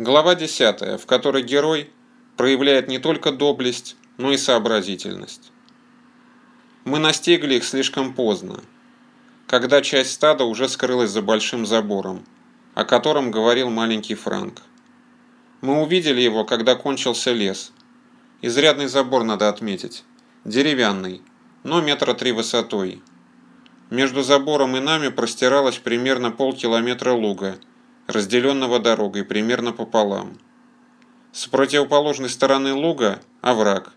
Глава 10, в которой герой проявляет не только доблесть, но и сообразительность. Мы настигли их слишком поздно, когда часть стада уже скрылась за большим забором, о котором говорил маленький Франк. Мы увидели его, когда кончился лес. Изрядный забор надо отметить. Деревянный, но метра три высотой. Между забором и нами простиралось примерно полкилометра луга, разделенного дорогой примерно пополам. С противоположной стороны луга – овраг.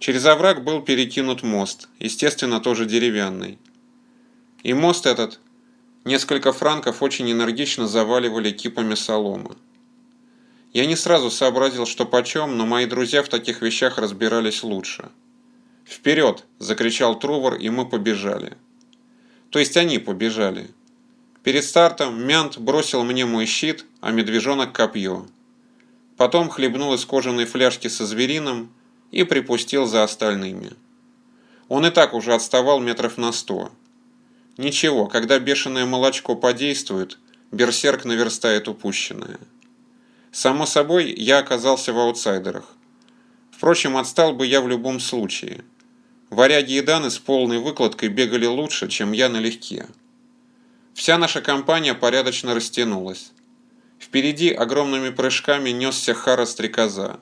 Через овраг был перекинут мост, естественно, тоже деревянный. И мост этот несколько франков очень энергично заваливали кипами соломы. Я не сразу сообразил, что почем, но мои друзья в таких вещах разбирались лучше. «Вперед!» – закричал Трувор, и мы побежали. То есть они побежали. Перед стартом Мянт бросил мне мой щит, а медвежонок копье. Потом хлебнул из кожаной фляжки со зверином и припустил за остальными. Он и так уже отставал метров на сто. Ничего, когда бешеное молочко подействует, берсерк наверстает упущенное. Само собой, я оказался в аутсайдерах. Впрочем, отстал бы я в любом случае – Варяги и Даны с полной выкладкой бегали лучше, чем я налегке. Вся наша компания порядочно растянулась. Впереди огромными прыжками несся Хара Стрекоза.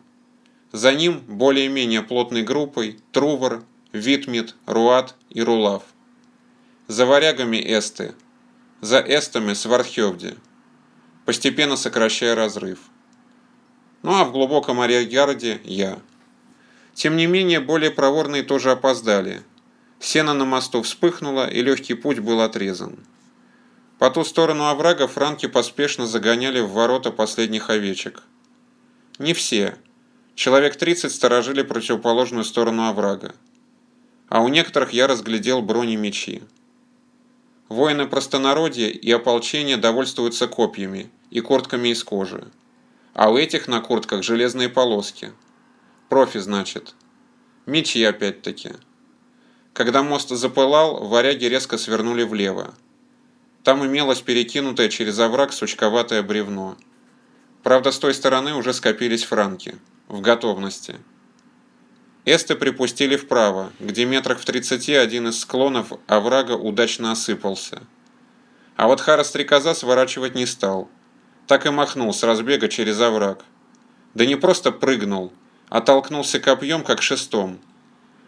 За ним, более-менее плотной группой, Трувор, Витмит, Руат и Рулав. За варягами эсты. За эстами Свардхевди. Постепенно сокращая разрыв. Ну а в глубоком арьергарде я. Тем не менее, более проворные тоже опоздали. Сено на мосту вспыхнуло, и легкий путь был отрезан. По ту сторону оврага франки поспешно загоняли в ворота последних овечек. Не все. Человек 30 сторожили противоположную сторону оврага. А у некоторых я разглядел бронемечи. Воины простонародья и ополчения довольствуются копьями и куртками из кожи. А у этих на куртках железные полоски – Профи, значит. Мечи опять-таки. Когда мост запылал, варяги резко свернули влево. Там имелось перекинутое через овраг сучковатое бревно. Правда, с той стороны уже скопились франки. В готовности. Эсты припустили вправо, где метрах в тридцати один из склонов оврага удачно осыпался. А вот Хара стрекоза сворачивать не стал. Так и махнул с разбега через овраг. Да не просто прыгнул, оттолкнулся копьем, как шестом.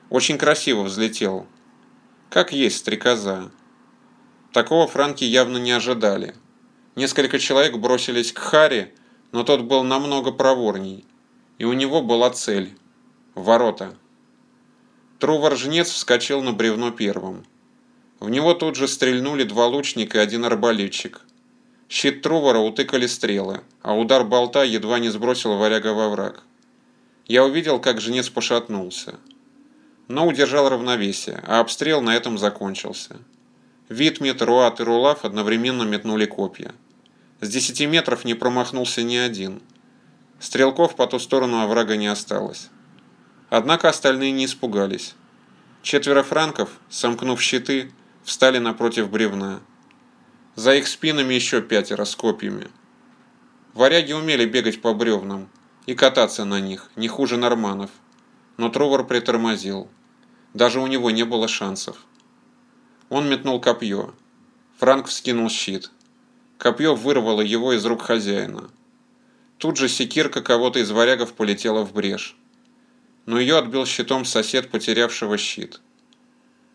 Очень красиво взлетел. Как есть стрекоза. Такого франки явно не ожидали. Несколько человек бросились к Харе, но тот был намного проворней. И у него была цель – ворота. Трувор-жнец вскочил на бревно первым. В него тут же стрельнули два лучника и один арбалетчик. Щит Трувора утыкали стрелы, а удар болта едва не сбросил варяга во враг. Я увидел, как женец пошатнулся. Но удержал равновесие, а обстрел на этом закончился. Витмет, Руат и Рулав одновременно метнули копья. С десяти метров не промахнулся ни один. Стрелков по ту сторону оврага не осталось. Однако остальные не испугались. Четверо франков, сомкнув щиты, встали напротив бревна. За их спинами еще пятеро с копьями. Варяги умели бегать по бревнам, и кататься на них, не хуже норманов. Но Тровор притормозил. Даже у него не было шансов. Он метнул копье. Франк вскинул щит. Копье вырвало его из рук хозяина. Тут же секирка кого-то из варягов полетела в брешь. Но ее отбил щитом сосед, потерявшего щит.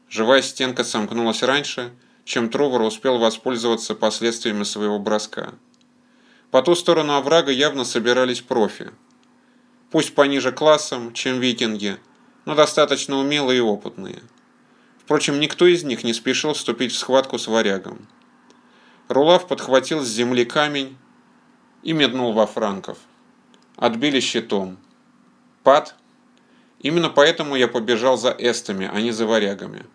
Живая стенка сомкнулась раньше, чем Тровор успел воспользоваться последствиями своего броска. По ту сторону оврага явно собирались профи. Пусть пониже классом, чем викинги, но достаточно умелые и опытные. Впрочем, никто из них не спешил вступить в схватку с варягом. Рулав подхватил с земли камень и меднул во франков. Отбили щитом. Пад. Именно поэтому я побежал за эстами, а не за варягами.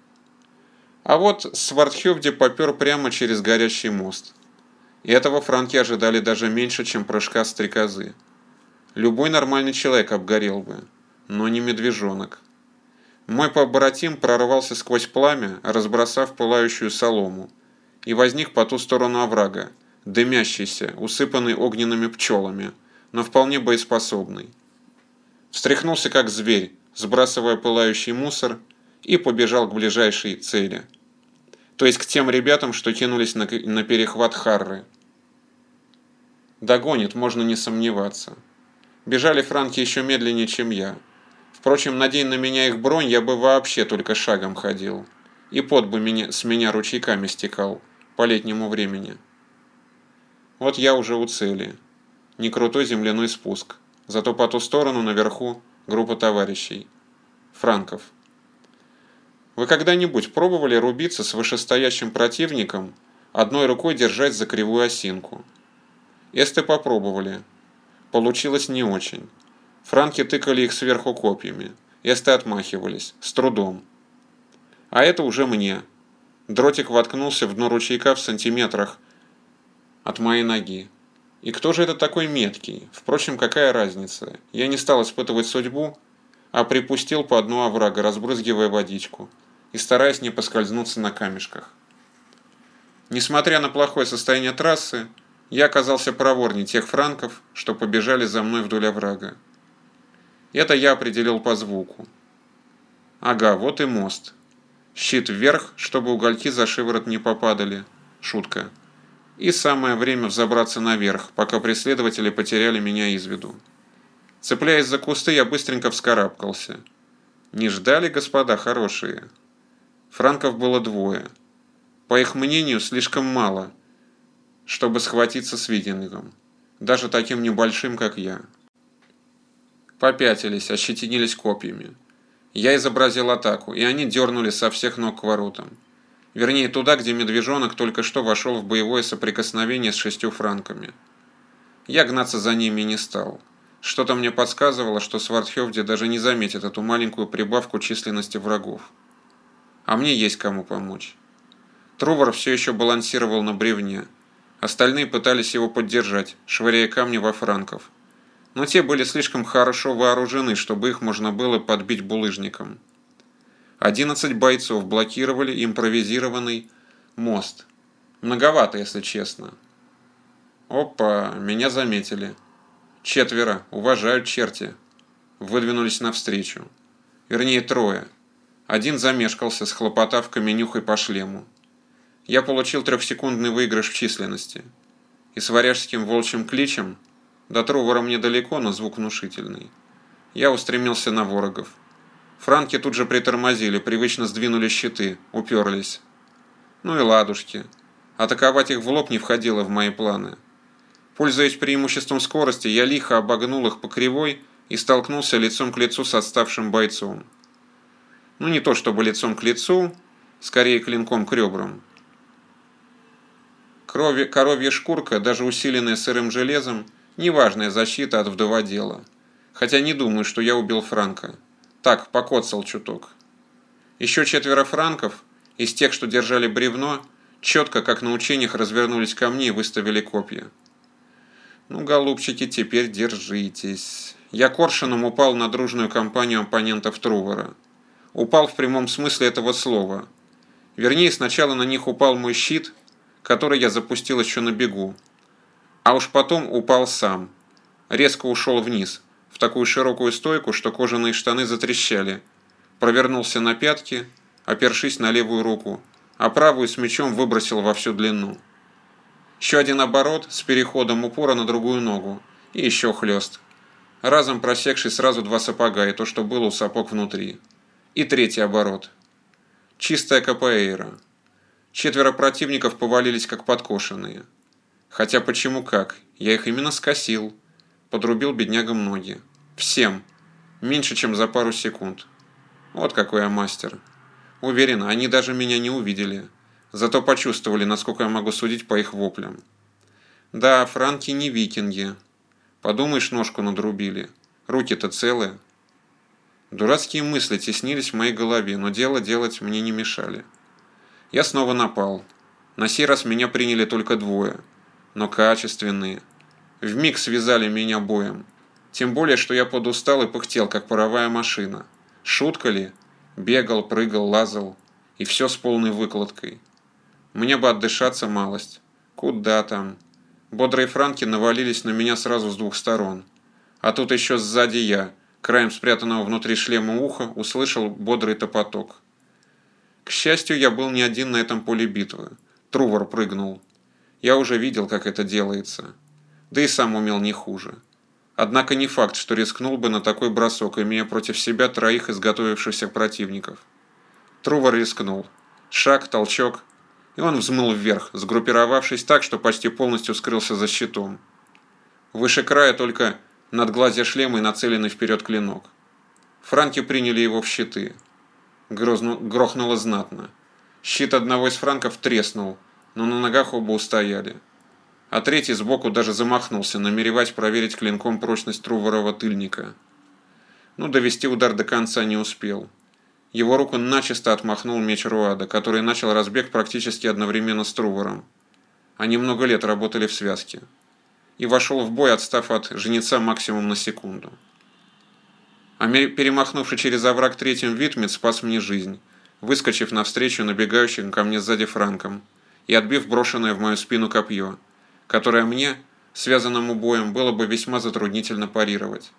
А вот Свардхевди попер прямо через горящий мост. И этого франки ожидали даже меньше, чем прыжка стрекозы. Любой нормальный человек обгорел бы, но не медвежонок. Мой побратим прорвался сквозь пламя, разбросав пылающую солому, и возник по ту сторону оврага, дымящийся, усыпанный огненными пчелами, но вполне боеспособный. Встряхнулся как зверь, сбрасывая пылающий мусор, и побежал к ближайшей цели. То есть к тем ребятам, что кинулись на, на перехват Харры. Догонит, можно не сомневаться. Бежали франки еще медленнее, чем я. Впрочем, надень на меня их бронь, я бы вообще только шагом ходил. И пот бы меня, с меня ручейками стекал по летнему времени. Вот я уже у цели. Не крутой земляной спуск. Зато по ту сторону, наверху, группа товарищей. Франков. Вы когда-нибудь пробовали рубиться с вышестоящим противником, одной рукой держать за кривую осинку? Эсты попробовали. Получилось не очень. Франки тыкали их сверху копьями. Эсты отмахивались. С трудом. А это уже мне. Дротик воткнулся в дно ручейка в сантиметрах от моей ноги. И кто же это такой меткий? Впрочем, какая разница? Я не стал испытывать судьбу, а припустил по дну оврага, разбрызгивая водичку и стараясь не поскользнуться на камешках. Несмотря на плохое состояние трассы, я оказался проворнее тех франков, что побежали за мной вдоль оврага. Это я определил по звуку. Ага, вот и мост. Щит вверх, чтобы угольки за шиворот не попадали. Шутка. И самое время взобраться наверх, пока преследователи потеряли меня из виду. Цепляясь за кусты, я быстренько вскарабкался. Не ждали, господа хорошие? Франков было двое. По их мнению, слишком мало – чтобы схватиться с викингом, даже таким небольшим, как я. Попятились, ощетинились копьями. Я изобразил атаку, и они дернули со всех ног к воротам. Вернее, туда, где медвежонок только что вошел в боевое соприкосновение с шестью франками. Я гнаться за ними не стал. Что-то мне подсказывало, что Свардхевде даже не заметит эту маленькую прибавку численности врагов. А мне есть кому помочь. Трувор все еще балансировал на бревне, Остальные пытались его поддержать, швыряя камни во франков. Но те были слишком хорошо вооружены, чтобы их можно было подбить булыжником. 11 бойцов блокировали импровизированный мост. Многовато, если честно. Опа, меня заметили. Четверо, уважают черти. Выдвинулись навстречу. Вернее, трое. Один замешкался, схлопотав каменюхой по шлему я получил трехсекундный выигрыш в численности. И с варяжским волчьим кличем, до Трувора мне далеко, но звук внушительный. Я устремился на ворогов. Франки тут же притормозили, привычно сдвинули щиты, уперлись. Ну и ладушки. Атаковать их в лоб не входило в мои планы. Пользуясь преимуществом скорости, я лихо обогнул их по кривой и столкнулся лицом к лицу с отставшим бойцом. Ну не то чтобы лицом к лицу, скорее клинком к ребрам. Крови, коровья шкурка, даже усиленная сырым железом, неважная защита от вдоводела. Хотя не думаю, что я убил Франка. Так, покоцал чуток. Еще четверо франков, из тех, что держали бревно, четко, как на учениях, развернулись ко мне и выставили копья. Ну, голубчики, теперь держитесь. Я коршуном упал на дружную компанию оппонентов Трувора. Упал в прямом смысле этого слова. Вернее, сначала на них упал мой щит – который я запустил еще на бегу. А уж потом упал сам. Резко ушел вниз, в такую широкую стойку, что кожаные штаны затрещали. Провернулся на пятки, опершись на левую руку, а правую с мечом выбросил во всю длину. Еще один оборот с переходом упора на другую ногу. И еще хлест. Разом просекший сразу два сапога и то, что было у сапог внутри. И третий оборот. Чистая капоэйра. Четверо противников повалились как подкошенные. Хотя почему как? Я их именно скосил. Подрубил беднягам ноги. Всем. Меньше, чем за пару секунд. Вот какой я мастер. Уверен, они даже меня не увидели. Зато почувствовали, насколько я могу судить по их воплям. Да, франки не викинги. Подумаешь, ножку надрубили. Руки-то целые. Дурацкие мысли теснились в моей голове, но дело делать мне не мешали. Я снова напал. На сей раз меня приняли только двое, но качественные. Вмиг связали меня боем. Тем более, что я подустал и пыхтел, как паровая машина. Шутка ли? Бегал, прыгал, лазал. И все с полной выкладкой. Мне бы отдышаться малость. Куда там? Бодрые франки навалились на меня сразу с двух сторон. А тут еще сзади я, краем спрятанного внутри шлема уха, услышал бодрый топоток. К счастью, я был не один на этом поле битвы. Трувор прыгнул. Я уже видел, как это делается. Да и сам умел не хуже. Однако не факт, что рискнул бы на такой бросок, имея против себя троих изготовившихся противников. Трувор рискнул. Шаг, толчок, и он взмыл вверх, сгруппировавшись так, что почти полностью скрылся за щитом. Выше края только над глазья шлема и нацеленный вперед клинок. Франки приняли его в щиты. Грозну... Грохнуло знатно. Щит одного из франков треснул, но на ногах оба устояли. А третий сбоку даже замахнулся, намереваясь проверить клинком прочность Труворова тыльника. Но довести удар до конца не успел. Его руку начисто отмахнул меч Руада, который начал разбег практически одновременно с Трувором. Они много лет работали в связке. И вошел в бой, отстав от женица максимум на секунду. А перемахнувший через овраг третьим Витмит спас мне жизнь, выскочив навстречу набегающим ко мне сзади франком и отбив брошенное в мою спину копье, которое мне, связанному боем, было бы весьма затруднительно парировать.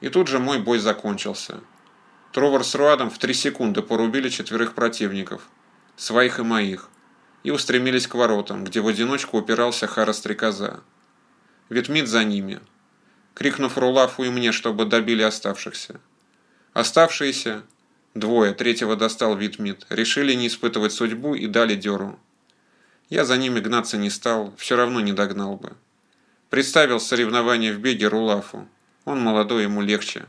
И тут же мой бой закончился. Тровар с Руадом в три секунды порубили четверых противников, своих и моих, и устремились к воротам, где в одиночку упирался Хара Стрекоза. Ветмит за ними, крикнув Рулафу и мне, чтобы добили оставшихся. Оставшиеся, двое, третьего достал Витмит, решили не испытывать судьбу и дали дёру. Я за ними гнаться не стал, все равно не догнал бы. Представил соревнование в беге Рулафу. Он молодой, ему легче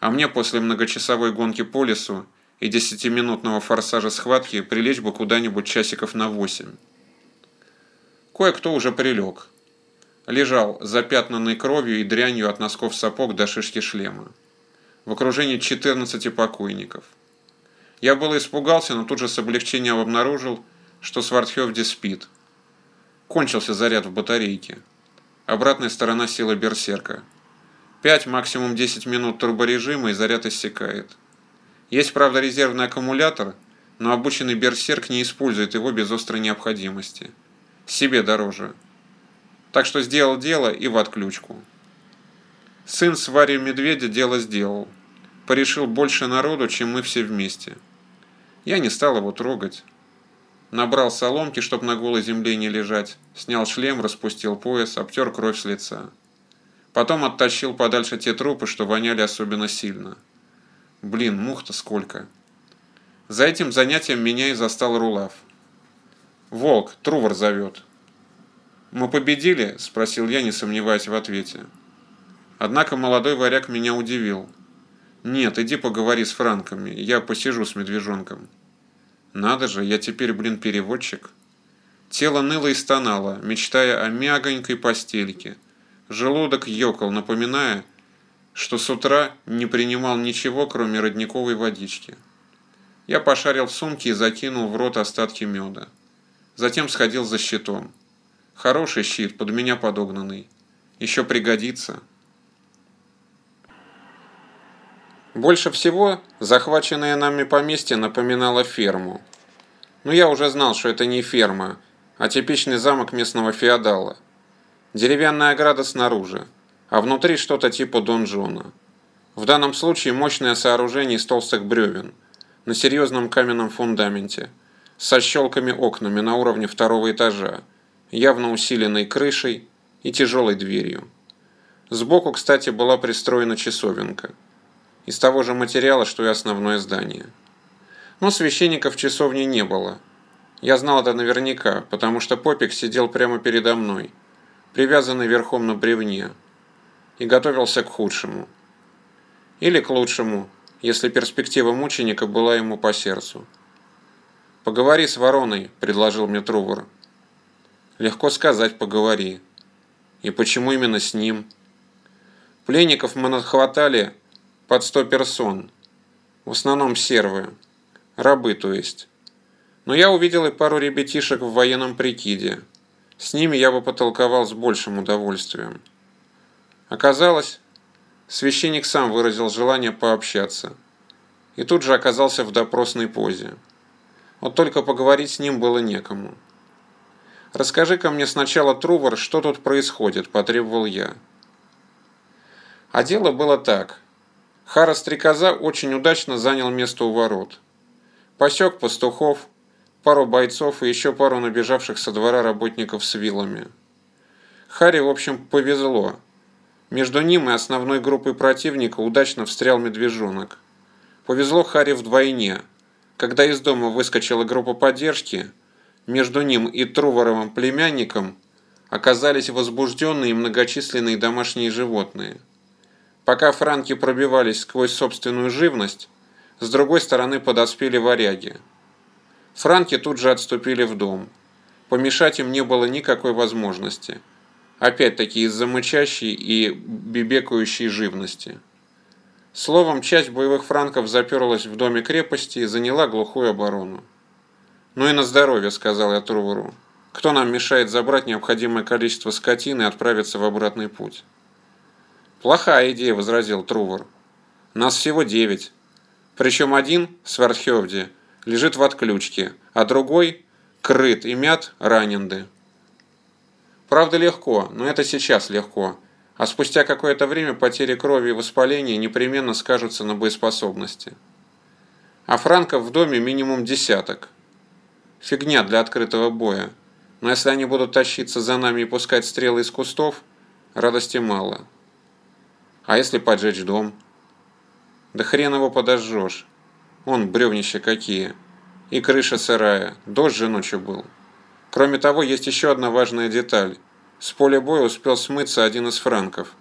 а мне после многочасовой гонки по лесу и десятиминутного форсажа схватки прилечь бы куда-нибудь часиков на восемь. Кое-кто уже прилег. Лежал, запятнанный кровью и дрянью от носков сапог до шишки шлема. В окружении 14 покойников. Я было испугался, но тут же с облегчением обнаружил, что Свардхевди спит. Кончился заряд в батарейке. Обратная сторона силы берсерка – 5, максимум 10 минут турборежима и заряд иссякает. Есть, правда, резервный аккумулятор, но обученный берсерк не использует его без острой необходимости. Себе дороже. Так что сделал дело и в отключку. Сын с Варей Медведя дело сделал. Порешил больше народу, чем мы все вместе. Я не стал его трогать. Набрал соломки, чтоб на голой земле не лежать, снял шлем, распустил пояс, обтер кровь с лица. Потом оттащил подальше те трупы, что воняли особенно сильно. Блин, мух-то сколько. За этим занятием меня и застал Рулав. «Волк, Трувор зовет». «Мы победили?» – спросил я, не сомневаясь в ответе. Однако молодой варяг меня удивил. «Нет, иди поговори с франками, я посижу с медвежонком». «Надо же, я теперь, блин, переводчик». Тело ныло и стонало, мечтая о мягонькой постельке – Желудок ёкал, напоминая, что с утра не принимал ничего, кроме родниковой водички. Я пошарил в сумке и закинул в рот остатки меда. Затем сходил за щитом. Хороший щит, под меня подогнанный. Еще пригодится. Больше всего захваченное нами поместье напоминало ферму. Но я уже знал, что это не ферма, а типичный замок местного феодала – Деревянная ограда снаружи, а внутри что-то типа донжона. В данном случае мощное сооружение из толстых бревен, на серьезном каменном фундаменте, со щелками окнами на уровне второго этажа, явно усиленной крышей и тяжелой дверью. Сбоку, кстати, была пристроена часовенка. Из того же материала, что и основное здание. Но священника в часовне не было. Я знал это наверняка, потому что Попик сидел прямо передо мной – привязанный верхом на бревне, и готовился к худшему. Или к лучшему, если перспектива мученика была ему по сердцу. «Поговори с вороной», — предложил мне Трувор. «Легко сказать, поговори. И почему именно с ним?» Пленников мы надхватали под сто персон, в основном сервы, рабы то есть. Но я увидел и пару ребятишек в военном прикиде, с ними я бы потолковал с большим удовольствием. Оказалось, священник сам выразил желание пообщаться. И тут же оказался в допросной позе. Вот только поговорить с ним было некому. «Расскажи-ка мне сначала, Трувор, что тут происходит», – потребовал я. А дело было так. Хара Стрекоза очень удачно занял место у ворот. Посек пастухов, пару бойцов и еще пару набежавших со двора работников с вилами. Харе, в общем, повезло. Между ним и основной группой противника удачно встрял медвежонок. Повезло Харе вдвойне. Когда из дома выскочила группа поддержки, между ним и Труворовым племянником оказались возбужденные и многочисленные домашние животные. Пока франки пробивались сквозь собственную живность, с другой стороны подоспели варяги. Франки тут же отступили в дом. Помешать им не было никакой возможности – опять-таки из-за мычащей и бибекающей живности. Словом, часть боевых франков заперлась в доме крепости и заняла глухую оборону. «Ну и на здоровье», — сказал я Трувору. «Кто нам мешает забрать необходимое количество скотины и отправиться в обратный путь?» «Плохая идея», — возразил Трувор. «Нас всего девять. Причем один, Свардхевди, лежит в отключке, а другой, Крыт и Мят, раненды». Правда легко, но это сейчас легко. А спустя какое-то время потери крови и воспаления непременно скажутся на боеспособности. А франков в доме минимум десяток. Фигня для открытого боя. Но если они будут тащиться за нами и пускать стрелы из кустов, радости мало. А если поджечь дом? Да хрен его подожжешь. Он бревнища какие. И крыша сырая. Дождь же ночью был. Кроме того, есть еще одна важная деталь. С поля боя успел смыться один из франков.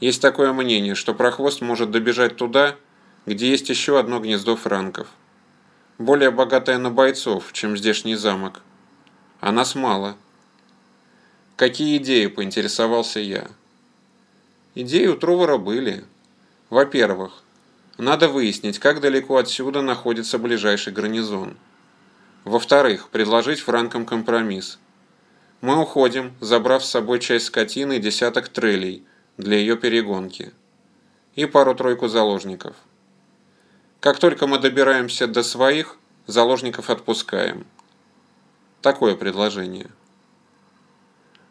Есть такое мнение, что прохвост может добежать туда, где есть еще одно гнездо франков. Более богатое на бойцов, чем здешний замок. А нас мало. Какие идеи, поинтересовался я. Идеи у Трувора были. Во-первых, надо выяснить, как далеко отсюда находится ближайший гарнизон. Во-вторых, предложить франкам компромисс. Мы уходим, забрав с собой часть скотины и десяток трелей для ее перегонки. И пару-тройку заложников. Как только мы добираемся до своих, заложников отпускаем. Такое предложение.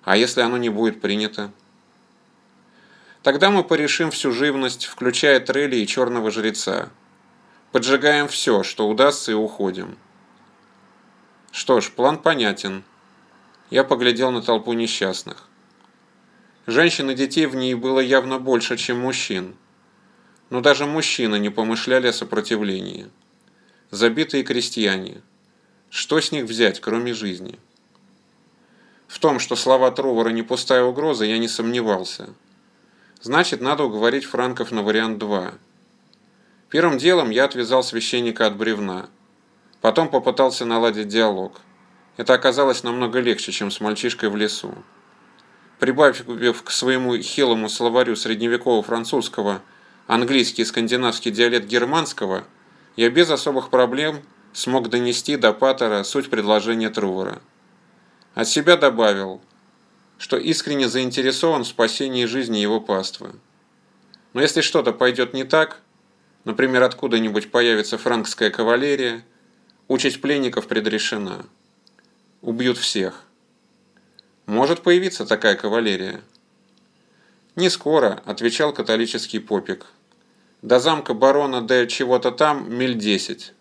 А если оно не будет принято? Тогда мы порешим всю живность, включая трели и черного жреца. Поджигаем все, что удастся, и уходим. Что ж, план понятен. Я поглядел на толпу несчастных. Женщин и детей в ней было явно больше, чем мужчин. Но даже мужчины не помышляли о сопротивлении. Забитые крестьяне. Что с них взять, кроме жизни? В том, что слова Тровора не пустая угроза, я не сомневался. Значит, надо уговорить франков на вариант 2. Первым делом я отвязал священника от бревна. Потом попытался наладить диалог. Это оказалось намного легче, чем с мальчишкой в лесу. Прибавив к своему хилому словарю средневекового французского английский и скандинавский диалект германского, я без особых проблем смог донести до Паттера суть предложения Трувора. От себя добавил, что искренне заинтересован в спасении жизни его паствы. Но если что-то пойдет не так, например, откуда-нибудь появится франкская кавалерия – Участь пленников предрешена. Убьют всех. Может появиться такая кавалерия? Не скоро, отвечал католический попик. До замка барона до чего-то там миль десять.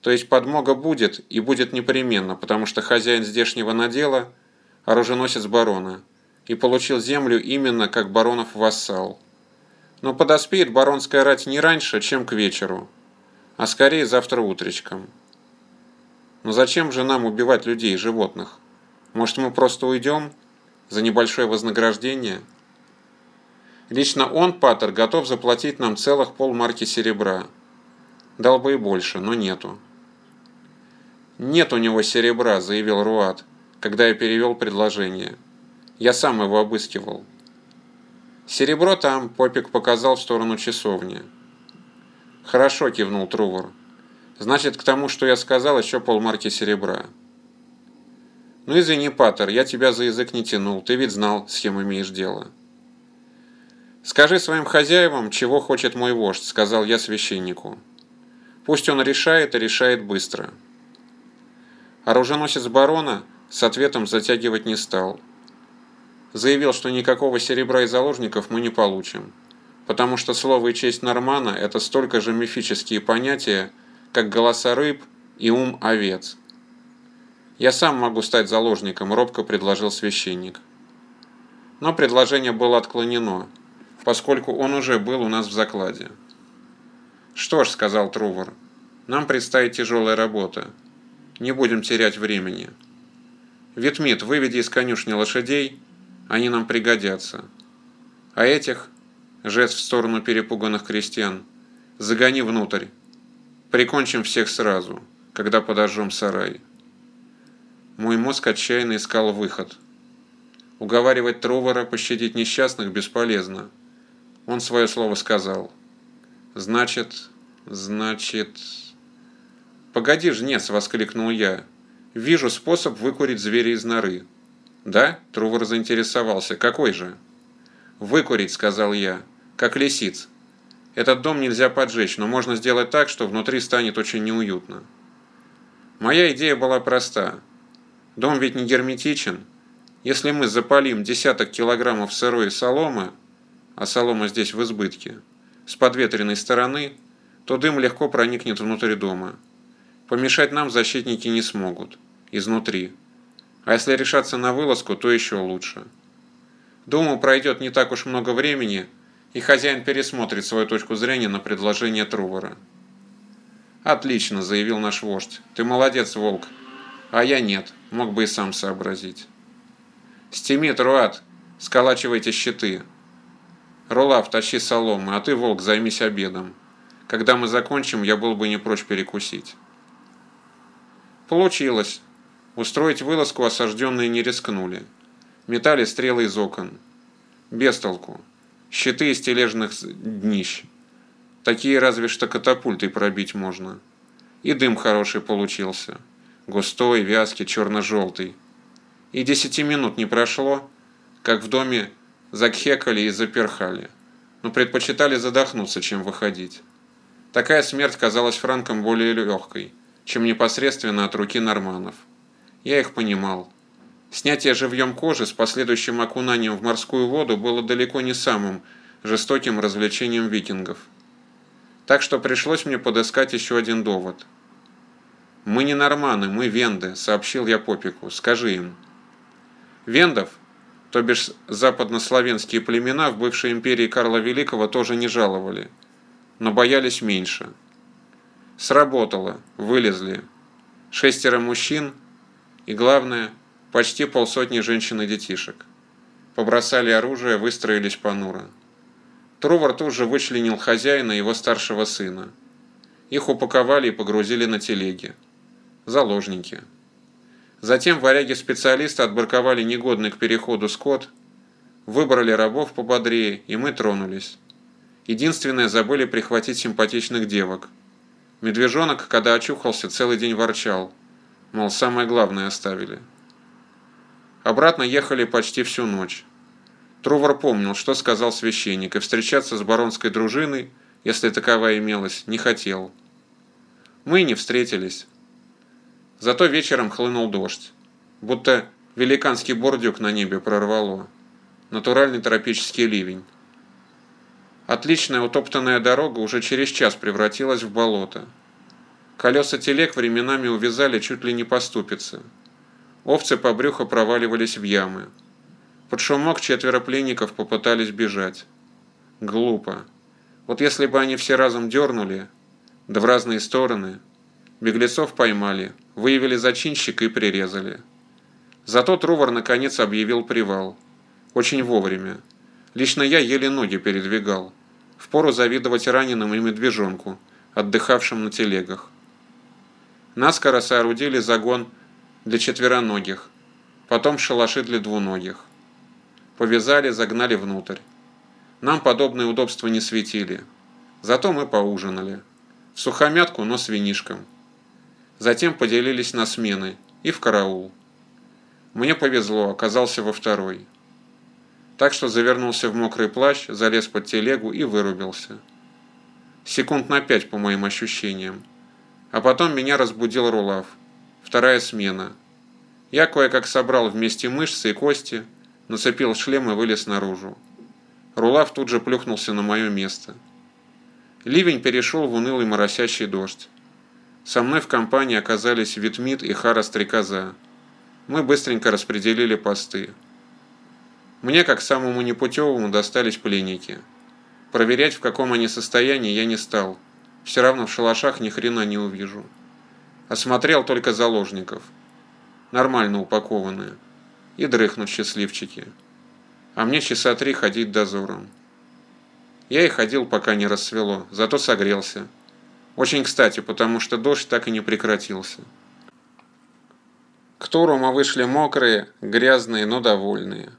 То есть подмога будет и будет непременно, потому что хозяин здешнего надела – оруженосец барона и получил землю именно как баронов вассал. Но подоспеет баронская рать не раньше, чем к вечеру, а скорее завтра утречком. Но зачем же нам убивать людей и животных? Может, мы просто уйдем за небольшое вознаграждение? Лично он, Паттер, готов заплатить нам целых полмарки серебра. Дал бы и больше, но нету. «Нет у него серебра», — заявил Руат, когда я перевел предложение. «Я сам его обыскивал». «Серебро там», — Попик показал в сторону часовни. «Хорошо», — кивнул Трувор. Значит, к тому, что я сказал, еще полмарки серебра. Ну извини, Паттер, я тебя за язык не тянул, ты ведь знал, с кем имеешь дело. Скажи своим хозяевам, чего хочет мой вождь, сказал я священнику. Пусть он решает и решает быстро. Оруженосец барона с ответом затягивать не стал. Заявил, что никакого серебра и заложников мы не получим, потому что слово и честь Нормана – это столько же мифические понятия, как голоса рыб и ум овец. «Я сам могу стать заложником», – робко предложил священник. Но предложение было отклонено, поскольку он уже был у нас в закладе. «Что ж», – сказал Трувор, – «нам предстоит тяжелая работа. Не будем терять времени. Витмит, выведи из конюшни лошадей, они нам пригодятся. А этих, жест в сторону перепуганных крестьян, загони внутрь. Прикончим всех сразу, когда подожжем сарай». Мой мозг отчаянно искал выход. Уговаривать Трувора пощадить несчастных бесполезно. Он свое слово сказал. Значит, значит... «Погоди, жнец!» – воскликнул я. «Вижу способ выкурить зверя из норы». «Да?» – Трувор заинтересовался. «Какой же?» «Выкурить», – сказал я, – «как лисиц. Этот дом нельзя поджечь, но можно сделать так, что внутри станет очень неуютно». Моя идея была проста. Дом ведь не герметичен. Если мы запалим десяток килограммов сырой соломы, а солома здесь в избытке, с подветренной стороны, то дым легко проникнет внутрь дома. Помешать нам защитники не смогут. Изнутри. А если решаться на вылазку, то еще лучше. Думаю, пройдет не так уж много времени, и хозяин пересмотрит свою точку зрения на предложение Трувора. «Отлично», – заявил наш вождь. «Ты молодец, волк. А я нет, мог бы и сам сообразить». «Стимит, Руат, сколачивайте щиты». «Рулав, тащи соломы, а ты, волк, займись обедом. Когда мы закончим, я был бы не прочь перекусить». Получилось. Устроить вылазку осажденные не рискнули. Метали стрелы из окон. Без толку. Щиты из тележных днищ. Такие разве что катапультой пробить можно. И дым хороший получился. Густой, вязкий, черно-желтый. И десяти минут не прошло, как в доме закхекали и заперхали. Но предпочитали задохнуться, чем выходить. Такая смерть казалась Франком более легкой чем непосредственно от руки норманов. Я их понимал. Снятие живьем кожи с последующим окунанием в морскую воду было далеко не самым жестоким развлечением викингов. Так что пришлось мне подыскать еще один довод. «Мы не норманы, мы венды», — сообщил я Попику. «Скажи им». Вендов, то бишь западнославянские племена в бывшей империи Карла Великого тоже не жаловали, но боялись меньше. Сработало, вылезли. Шестеро мужчин и, главное, почти полсотни женщин и детишек. Побросали оружие, выстроились понуро. Трувор тут же вычленил хозяина и его старшего сына. Их упаковали и погрузили на телеги. Заложники. Затем варяги-специалисты отбарковали негодный к переходу скот, выбрали рабов пободрее, и мы тронулись. Единственное, забыли прихватить симпатичных девок – Медвежонок, когда очухался, целый день ворчал, мол, самое главное оставили. Обратно ехали почти всю ночь. Трувор помнил, что сказал священник, и встречаться с баронской дружиной, если таковая имелась, не хотел. Мы не встретились. Зато вечером хлынул дождь, будто великанский бордюк на небе прорвало. Натуральный тропический ливень. Отличная утоптанная дорога уже через час превратилась в болото. Колеса телег временами увязали чуть ли не по. Овцы по брюху проваливались в ямы. Под шумок четверо пленников попытались бежать. Глупо. Вот если бы они все разом дернули, да в разные стороны, беглецов поймали, выявили зачинщика и прирезали. Зато Трувор наконец объявил привал. Очень вовремя. Лично я еле ноги передвигал. Впору завидовать раненым и медвежонку, отдыхавшим на телегах. Наскоро соорудили загон для четвероногих, потом шалаши для двуногих. Повязали, загнали внутрь. Нам подобные удобства не светили. Зато мы поужинали. В сухомятку, но с винишком. Затем поделились на смены и в караул. Мне повезло, оказался во второй так что завернулся в мокрый плащ, залез под телегу и вырубился. Секунд на пять, по моим ощущениям. А потом меня разбудил Рулав. Вторая смена. Я кое-как собрал вместе мышцы и кости, нацепил шлем и вылез наружу. Рулав тут же плюхнулся на мое место. Ливень перешел в унылый моросящий дождь. Со мной в компании оказались Витмит и Хара Стрекоза. Мы быстренько распределили посты. Мне, как самому непутевому, достались пленники. Проверять, в каком они состоянии, я не стал. Все равно в шалашах ни хрена не увижу. Осмотрел только заложников. Нормально упакованные. И дрыхнут счастливчики. А мне часа три ходить дозором. Я и ходил, пока не рассвело, зато согрелся. Очень кстати, потому что дождь так и не прекратился. К туру мы вышли мокрые, грязные, но довольные.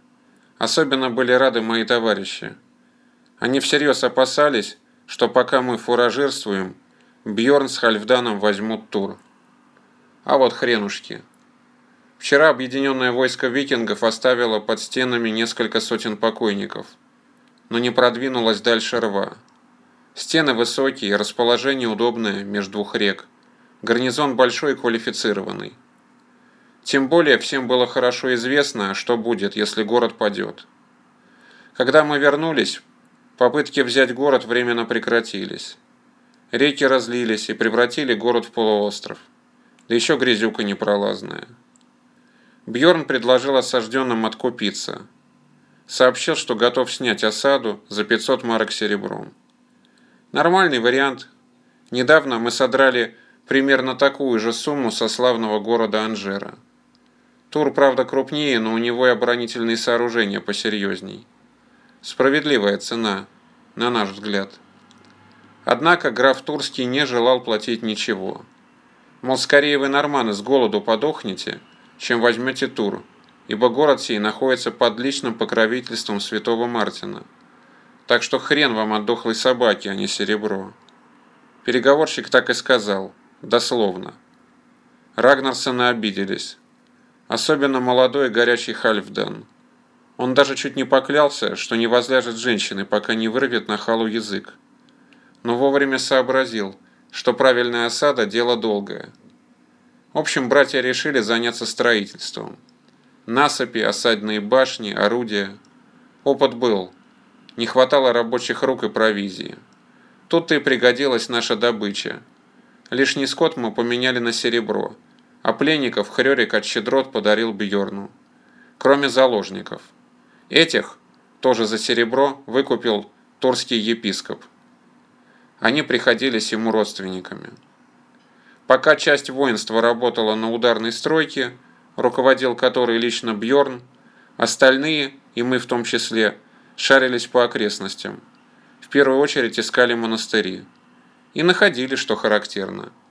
Особенно были рады мои товарищи. Они всерьез опасались, что пока мы фуражирствуем, Бьорн с Хальфданом возьмут тур. А вот хренушки. Вчера объединенное войско викингов оставило под стенами несколько сотен покойников, но не продвинулось дальше рва. Стены высокие, расположение удобное между двух рек. Гарнизон большой и квалифицированный. Тем более всем было хорошо известно, что будет, если город падет. Когда мы вернулись, попытки взять город временно прекратились. Реки разлились и превратили город в полуостров. Да еще грязюка непролазная. Бьорн предложил осажденным откупиться. Сообщил, что готов снять осаду за 500 марок серебром. Нормальный вариант. Недавно мы содрали примерно такую же сумму со славного города Анжера. Тур, правда, крупнее, но у него и оборонительные сооружения посерьезней. Справедливая цена, на наш взгляд. Однако граф Турский не желал платить ничего. Мол, скорее вы, норманы, с голоду подохнете, чем возьмете Тур, ибо город сей находится под личным покровительством святого Мартина. Так что хрен вам от дохлой собаки, а не серебро. Переговорщик так и сказал, дословно. Рагнарсоны обиделись. Особенно молодой горячий Хальфдан. Он даже чуть не поклялся, что не возляжет женщины, пока не вырвет на халу язык. Но вовремя сообразил, что правильная осада – дело долгое. В общем, братья решили заняться строительством. Насыпи, осадные башни, орудия. Опыт был. Не хватало рабочих рук и провизии. Тут-то и пригодилась наша добыча. Лишний скот мы поменяли на серебро – а пленников Хрёрик от щедрот подарил Бьорну. Кроме заложников. Этих, тоже за серебро, выкупил Торский епископ. Они приходились ему родственниками. Пока часть воинства работала на ударной стройке, руководил которой лично Бьорн, остальные, и мы в том числе, шарились по окрестностям. В первую очередь искали монастыри. И находили, что характерно –